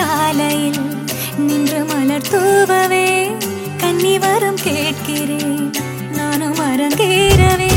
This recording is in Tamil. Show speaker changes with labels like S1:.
S1: சாலையில் நின்று மலர் தூவவே கன்னி வரம் கேட்கிறேன். நானும் அரங்கேறவே